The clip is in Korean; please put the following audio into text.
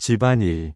집안일.